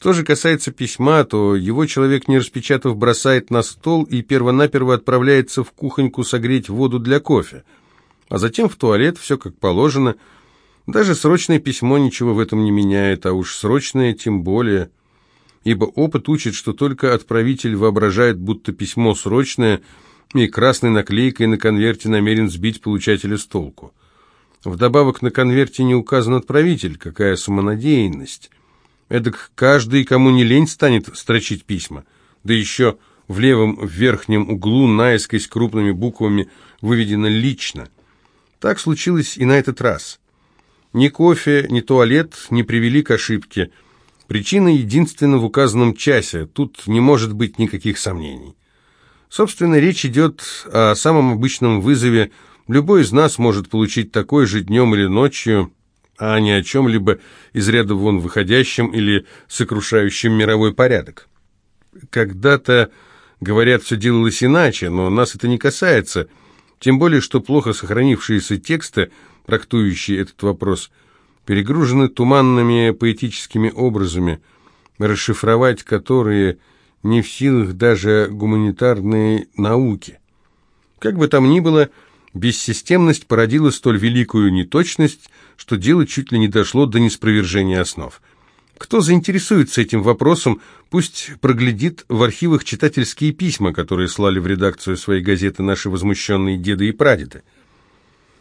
Что же касается письма, то его человек, не распечатав, бросает на стол и первонаперво отправляется в кухоньку согреть воду для кофе. А затем в туалет, все как положено. Даже срочное письмо ничего в этом не меняет, а уж срочное тем более. Ибо опыт учит, что только отправитель воображает, будто письмо срочное, и красной наклейкой на конверте намерен сбить получателя с толку. Вдобавок на конверте не указан отправитель, какая самонадеянность. Эдак каждый, кому не лень, станет строчить письма. Да еще в левом верхнем углу наискось крупными буквами выведено «лично». Так случилось и на этот раз. Ни кофе, ни туалет не привели к ошибке. Причина единственна в указанном часе, тут не может быть никаких сомнений. Собственно, речь идет о самом обычном вызове Любой из нас может получить такой же днем или ночью, а не о чем-либо из ряда вон выходящем или сокрушающем мировой порядок. Когда-то, говорят, все делалось иначе, но нас это не касается, тем более, что плохо сохранившиеся тексты, трактующие этот вопрос, перегружены туманными поэтическими образами, расшифровать которые не в силах даже гуманитарные науки. Как бы там ни было, Бессистемность породила столь великую неточность, что дело чуть ли не дошло до неспровержения основ. Кто заинтересуется этим вопросом, пусть проглядит в архивах читательские письма, которые слали в редакцию своей газеты наши возмущенные деды и прадеды.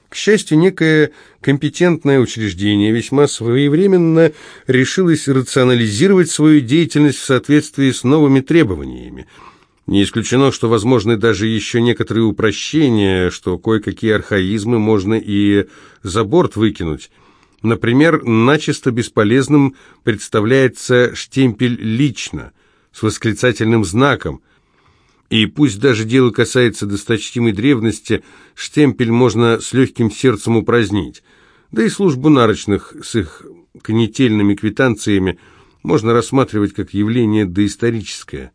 К счастью, некое компетентное учреждение весьма своевременно решилось рационализировать свою деятельность в соответствии с новыми требованиями – не исключено, что возможны даже еще некоторые упрощения, что кое-какие архаизмы можно и за борт выкинуть. Например, начисто бесполезным представляется штемпель «лично» с восклицательным знаком. И пусть даже дело касается досточтимой древности, штемпель можно с легким сердцем упразднить. Да и службу нарочных с их конетельными квитанциями можно рассматривать как явление доисторическое.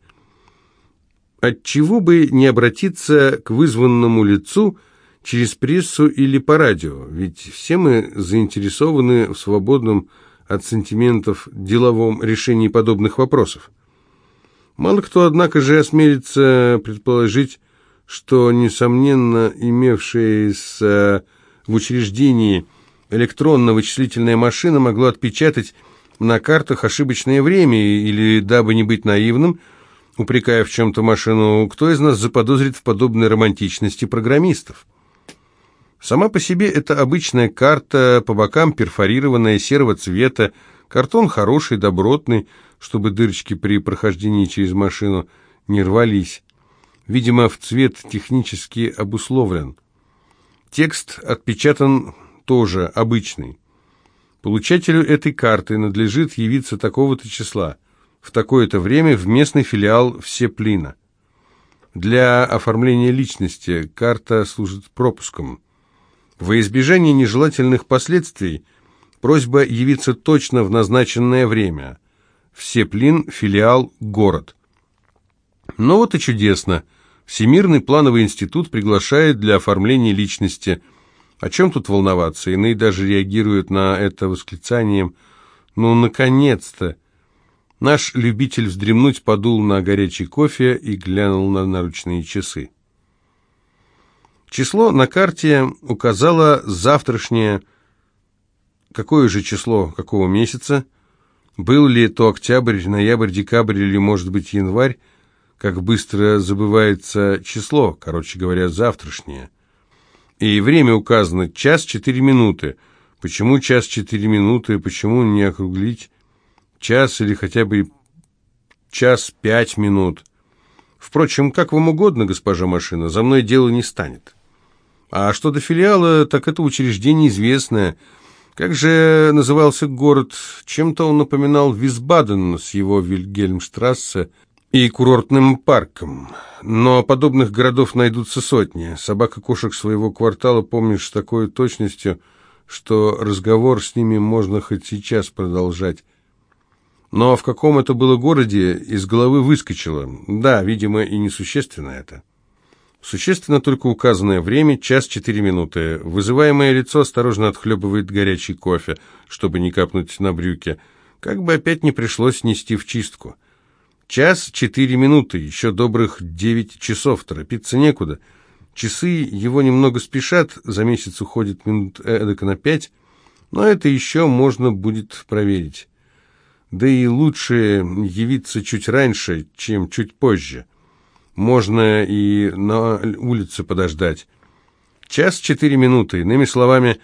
Отчего бы не обратиться к вызванному лицу через прессу или по радио, ведь все мы заинтересованы в свободном от сантиментов деловом решении подобных вопросов. Мало кто, однако же, осмелится предположить, что, несомненно, имевшаяся в учреждении электронно-вычислительная машина могла отпечатать на картах ошибочное время или, дабы не быть наивным, упрекая в чем-то машину, кто из нас заподозрит в подобной романтичности программистов? Сама по себе это обычная карта, по бокам перфорированная, серого цвета, картон хороший, добротный, чтобы дырочки при прохождении через машину не рвались. Видимо, в цвет технически обусловлен. Текст отпечатан тоже обычный. Получателю этой карты надлежит явиться такого-то числа в такое-то время в местный филиал Всеплина. Для оформления личности карта служит пропуском. Во избежание нежелательных последствий просьба явиться точно в назначенное время. Всеплин, филиал, город. Ну вот и чудесно. Всемирный плановый институт приглашает для оформления личности. О чем тут волноваться? Иные даже реагируют на это восклицанием «Ну, наконец-то!» Наш любитель вздремнуть подул на горячий кофе и глянул на наручные часы. Число на карте указало завтрашнее. Какое же число, какого месяца? Был ли то октябрь, ноябрь, декабрь или, может быть, январь? Как быстро забывается число, короче говоря, завтрашнее. И время указано час четыре минуты. Почему час четыре минуты, почему не округлить? Час или хотя бы час пять минут. Впрочем, как вам угодно, госпожа машина, за мной дело не станет. А что до филиала, так это учреждение известное. Как же назывался город? Чем-то он напоминал Висбаден с его Вильгельмштрассе и курортным парком. Но подобных городов найдутся сотни. Собака-кошек своего квартала помнишь с такой точностью, что разговор с ними можно хоть сейчас продолжать. Но в каком это было городе, из головы выскочило. Да, видимо, и несущественно это. Существенно только указанное время, час четыре минуты. Вызываемое лицо осторожно отхлебывает горячий кофе, чтобы не капнуть на брюки. Как бы опять не пришлось нести в чистку. Час четыре минуты, еще добрых девять часов, торопиться некуда. Часы его немного спешат, за месяц уходит минут эдак на пять, но это еще можно будет проверить. Да и лучше явиться чуть раньше, чем чуть позже. Можно и на улице подождать. Час четыре минуты, иными словами,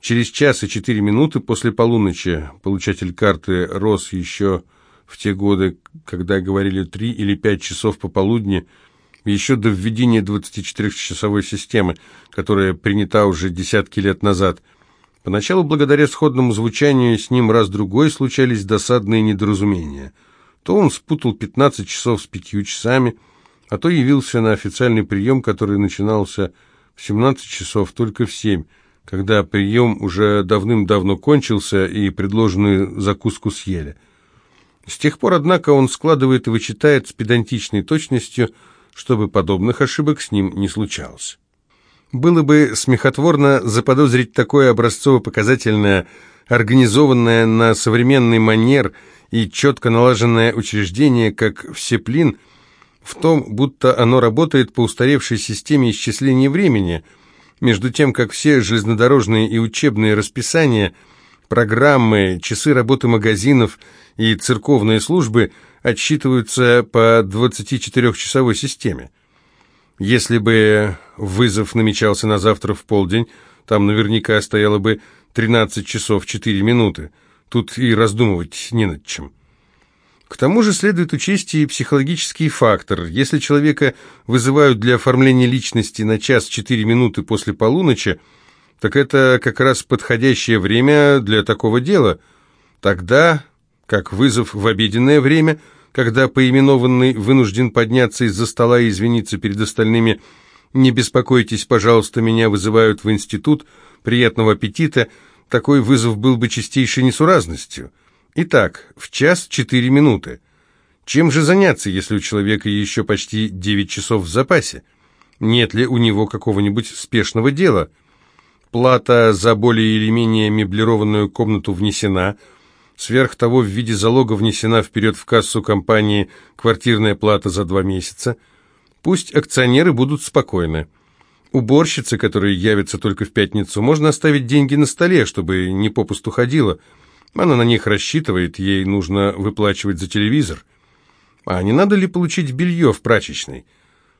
через час и четыре минуты после полуночи получатель карты рос еще в те годы, когда говорили три или пять часов пополудни, еще до введения 24-часовой системы, которая принята уже десятки лет назад. Поначалу, благодаря сходному звучанию, с ним раз-другой случались досадные недоразумения. То он спутал 15 часов с пятью часами, а то явился на официальный прием, который начинался в 17 часов, только в 7, когда прием уже давным-давно кончился и предложенную закуску съели. С тех пор, однако, он складывает и вычитает с педантичной точностью, чтобы подобных ошибок с ним не случалось. Было бы смехотворно заподозрить такое образцово-показательное, организованное на современный манер и четко налаженное учреждение, как Всеплин, в том, будто оно работает по устаревшей системе исчисления времени, между тем, как все железнодорожные и учебные расписания, программы, часы работы магазинов – и церковные службы отсчитываются по 24-часовой системе. Если бы вызов намечался на завтра в полдень, там наверняка стояло бы 13 часов 4 минуты. Тут и раздумывать не над чем. К тому же следует учесть и психологический фактор. Если человека вызывают для оформления личности на час 4 минуты после полуночи, так это как раз подходящее время для такого дела. Тогда как вызов в обеденное время, когда поименованный вынужден подняться из-за стола и извиниться перед остальными «Не беспокойтесь, пожалуйста, меня вызывают в институт, приятного аппетита», такой вызов был бы чистейшей несуразностью. Итак, в час четыре минуты. Чем же заняться, если у человека еще почти девять часов в запасе? Нет ли у него какого-нибудь спешного дела? Плата за более или менее меблированную комнату внесена – Сверх того, в виде залога внесена вперед в кассу компании квартирная плата за два месяца. Пусть акционеры будут спокойны. Уборщице, которая явится только в пятницу, можно оставить деньги на столе, чтобы не попусту ходила. Она на них рассчитывает, ей нужно выплачивать за телевизор. А не надо ли получить белье в прачечной?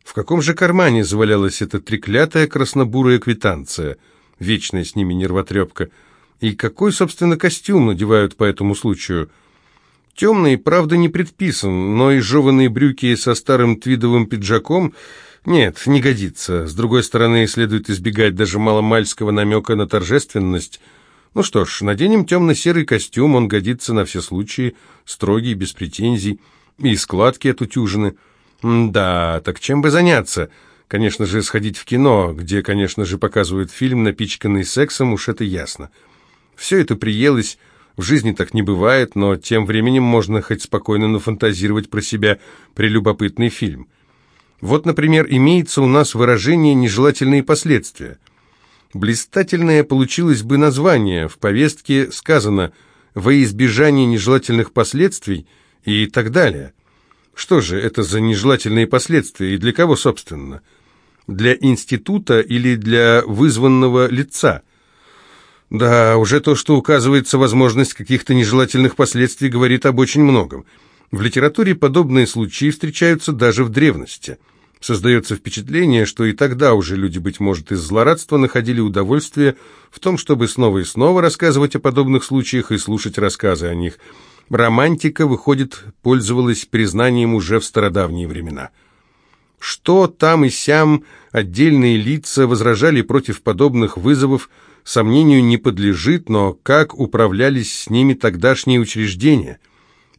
В каком же кармане завалялась эта треклятая краснобурая квитанция? Вечная с ними нервотрепка – и какой, собственно, костюм надевают по этому случаю? Темный, правда, не предписан, но и жеванные брюки со старым твидовым пиджаком... Нет, не годится. С другой стороны, следует избегать даже маломальского намека на торжественность. Ну что ж, наденем темно-серый костюм, он годится на все случаи, строгий, без претензий, и складки отутюжены. Да, так чем бы заняться? Конечно же, сходить в кино, где, конечно же, показывают фильм, напичканный сексом, уж это ясно. Все это приелось, в жизни так не бывает, но тем временем можно хоть спокойно нафантазировать про себя прелюбопытный фильм. Вот, например, имеется у нас выражение «нежелательные последствия». Блистательное получилось бы название, в повестке сказано «во избежание нежелательных последствий» и так далее. Что же это за нежелательные последствия и для кого, собственно? Для института или для вызванного лица – да, уже то, что указывается возможность каких-то нежелательных последствий, говорит об очень многом. В литературе подобные случаи встречаются даже в древности. Создается впечатление, что и тогда уже люди, быть может, из злорадства находили удовольствие в том, чтобы снова и снова рассказывать о подобных случаях и слушать рассказы о них. Романтика, выходит, пользовалась признанием уже в стародавние времена. Что там и сям отдельные лица возражали против подобных вызовов, сомнению не подлежит, но как управлялись с ними тогдашние учреждения?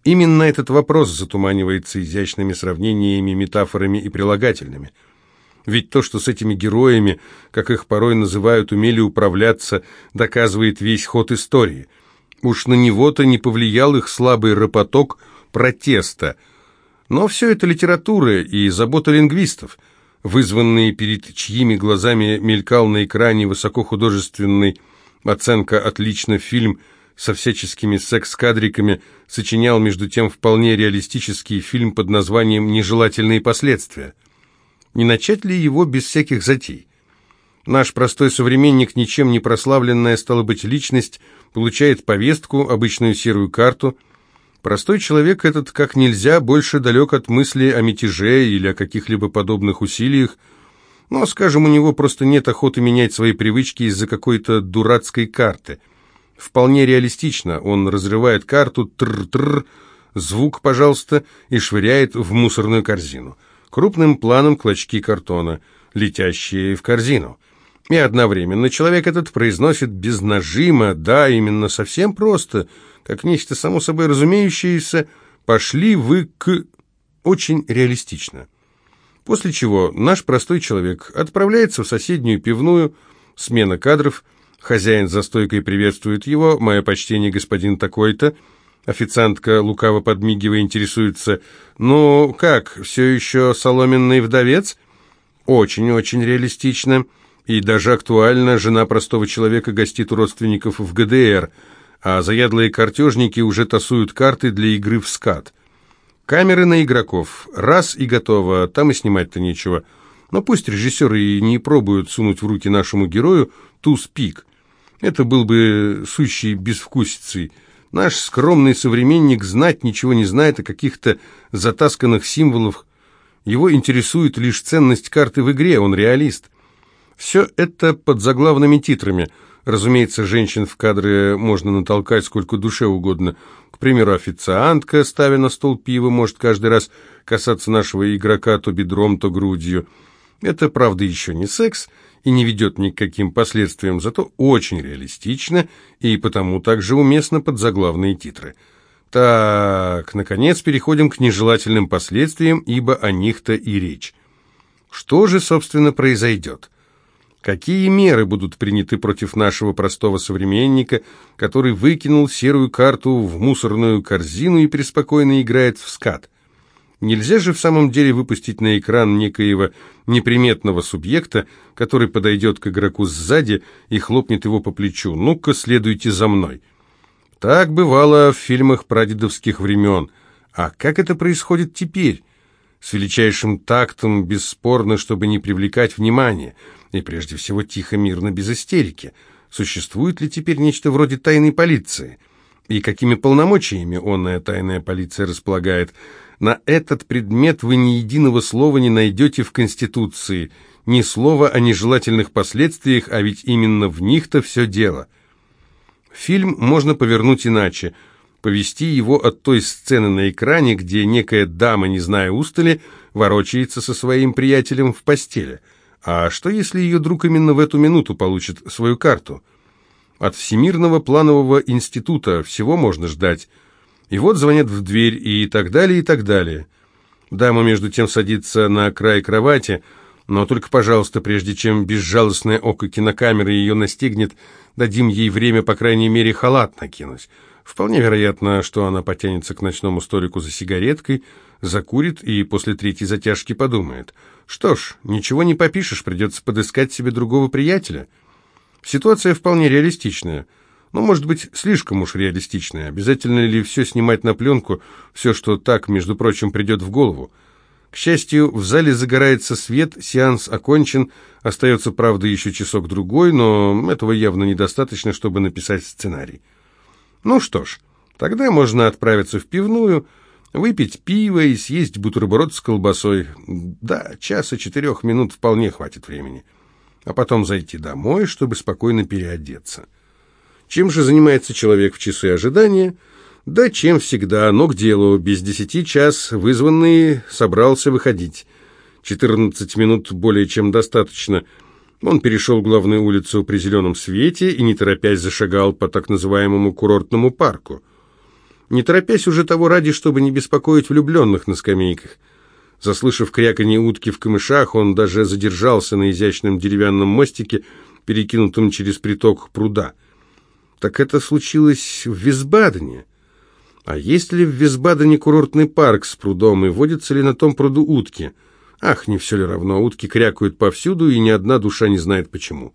Именно этот вопрос затуманивается изящными сравнениями, метафорами и прилагательными. Ведь то, что с этими героями, как их порой называют, умели управляться, доказывает весь ход истории. Уж на него-то не повлиял их слабый ропоток протеста. Но все это литература и забота лингвистов – вызванные перед чьими глазами мелькал на экране высокохудожественный оценка «Отлично» фильм со всяческими секс-кадриками, сочинял между тем вполне реалистический фильм под названием «Нежелательные последствия». Не начать ли его без всяких затей? Наш простой современник, ничем не прославленная, стала быть, личность, получает повестку, обычную серую карту. Простой человек этот как нельзя больше далек от мысли о мятеже или о каких-либо подобных усилиях, но, скажем, у него просто нет охоты менять свои привычки из-за какой-то дурацкой карты. Вполне реалистично, он разрывает карту, тр-тр, звук, пожалуйста, и швыряет в мусорную корзину. Крупным планом клочки картона, летящие в корзину. И одновременно человек этот произносит без нажима, да, именно совсем просто, как нечто само собой разумеющееся, «пошли вы к...» Очень реалистично. После чего наш простой человек отправляется в соседнюю пивную, смена кадров, хозяин за стойкой приветствует его, мое почтение, господин такой-то, официантка, лукаво подмигивая, интересуется, «Ну, как, все еще соломенный вдовец?» Очень-очень реалистично и даже актуально, жена простого человека гостит у родственников в ГДР, а заядлые картежники уже тасуют карты для игры в скат. Камеры на игроков. Раз и готово, там и снимать-то нечего. Но пусть режиссеры и не пробуют сунуть в руки нашему герою туз-пик. Это был бы сущий безвкусицей. Наш скромный современник знать ничего не знает о каких-то затасканных символах. Его интересует лишь ценность карты в игре, он реалист. Все это под заглавными титрами – Разумеется, женщин в кадре можно натолкать сколько душе угодно. К примеру, официантка, ставя на стол пиво, может каждый раз касаться нашего игрока то бедром, то грудью. Это, правда, еще не секс и не ведет ни к каким последствиям, зато очень реалистично и потому также уместно под заглавные титры. Так, наконец переходим к нежелательным последствиям, ибо о них-то и речь. Что же, собственно, произойдет? Какие меры будут приняты против нашего простого современника, который выкинул серую карту в мусорную корзину и преспокойно играет в скат? Нельзя же в самом деле выпустить на экран некоего неприметного субъекта, который подойдет к игроку сзади и хлопнет его по плечу. «Ну-ка, следуйте за мной». Так бывало в фильмах прадедовских времен. А как это происходит теперь? С величайшим тактом, бесспорно, чтобы не привлекать внимания – и прежде всего тихо, мирно, без истерики. Существует ли теперь нечто вроде тайной полиции? И какими полномочиями онная тайная полиция располагает? На этот предмет вы ни единого слова не найдете в Конституции, ни слова о нежелательных последствиях, а ведь именно в них-то все дело. Фильм можно повернуть иначе, повести его от той сцены на экране, где некая дама, не зная устали, ворочается со своим приятелем в постели – а что, если ее друг именно в эту минуту получит свою карту? От Всемирного планового института всего можно ждать. И вот звонят в дверь, и так далее, и так далее. Дама между тем садится на край кровати, но только, пожалуйста, прежде чем безжалостное око кинокамеры ее настигнет, дадим ей время, по крайней мере, халат накинуть. Вполне вероятно, что она потянется к ночному столику за сигареткой, закурит и после третьей затяжки подумает. Что ж, ничего не попишешь, придется подыскать себе другого приятеля. Ситуация вполне реалистичная. Но, может быть, слишком уж реалистичная. Обязательно ли все снимать на пленку, все, что так, между прочим, придет в голову? К счастью, в зале загорается свет, сеанс окончен, остается, правда, еще часок-другой, но этого явно недостаточно, чтобы написать сценарий. Ну что ж, тогда можно отправиться в пивную, выпить пиво и съесть бутерброд с колбасой. Да, часа четырех минут вполне хватит времени. А потом зайти домой, чтобы спокойно переодеться. Чем же занимается человек в часы ожидания? Да чем всегда, но к делу, без десяти час вызванный собрался выходить. Четырнадцать минут более чем достаточно – он перешел главную улицу при зеленом свете и, не торопясь, зашагал по так называемому курортному парку. Не торопясь уже того ради, чтобы не беспокоить влюбленных на скамейках. Заслышав кряканье утки в камышах, он даже задержался на изящном деревянном мостике, перекинутом через приток пруда. Так это случилось в Висбадене. А есть ли в Висбадене курортный парк с прудом, и водятся ли на том пруду утки – Ах, не все ли равно, утки крякают повсюду, и ни одна душа не знает почему.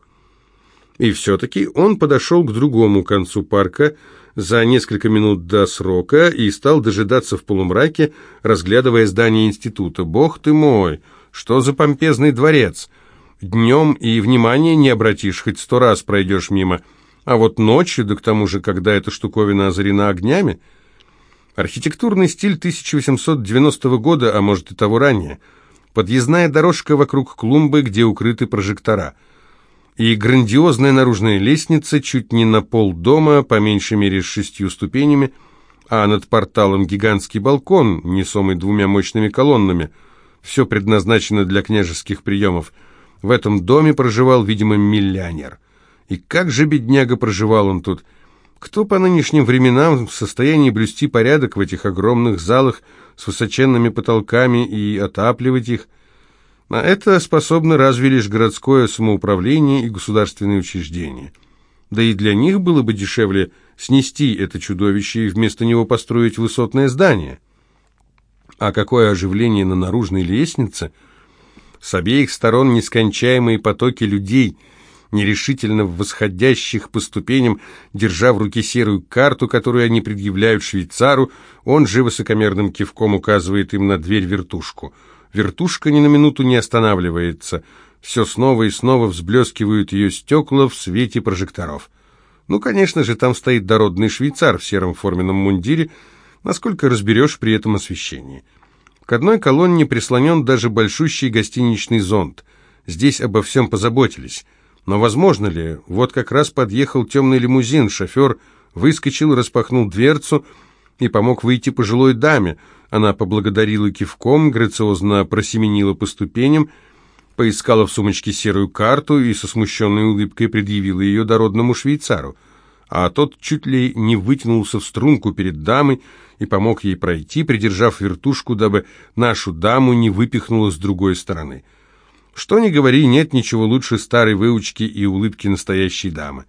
И все-таки он подошел к другому концу парка, за несколько минут до срока и стал дожидаться в полумраке, разглядывая здание института. «Бог ты мой! Что за помпезный дворец! Днем и внимания не обратишь, хоть сто раз пройдешь мимо, а вот ночью, да к тому же, когда эта штуковина озарена огнями...» Архитектурный стиль 1890 года, а может и того ранее. Подъездная дорожка вокруг клумбы, где укрыты прожектора – и грандиозная наружная лестница чуть не на пол дома, по меньшей мере с шестью ступенями, а над порталом гигантский балкон, несомый двумя мощными колоннами. Все предназначено для княжеских приемов. В этом доме проживал, видимо, миллионер. И как же, бедняга, проживал он тут? Кто по нынешним временам в состоянии блюсти порядок в этих огромных залах с высоченными потолками и отапливать их? На это способны разве лишь городское самоуправление и государственные учреждения. Да и для них было бы дешевле снести это чудовище и вместо него построить высотное здание. А какое оживление на наружной лестнице! С обеих сторон нескончаемые потоки людей, нерешительно восходящих по ступеням, держа в руке серую карту, которую они предъявляют швейцару, он же высокомерным кивком указывает им на дверь-вертушку – Вертушка ни на минуту не останавливается. Все снова и снова взблескивают ее стекла в свете прожекторов. Ну, конечно же, там стоит дородный швейцар в сером форменном мундире, насколько разберешь при этом освещении. К одной колонне прислонен даже большущий гостиничный зонт. Здесь обо всем позаботились. Но возможно ли? Вот как раз подъехал темный лимузин, шофер выскочил, распахнул дверцу и помог выйти пожилой даме, она поблагодарила кивком, грациозно просеменила по ступеням, поискала в сумочке серую карту и со смущенной улыбкой предъявила ее дородному швейцару. А тот чуть ли не вытянулся в струнку перед дамой и помог ей пройти, придержав вертушку, дабы нашу даму не выпихнула с другой стороны. Что ни говори, нет ничего лучше старой выучки и улыбки настоящей дамы.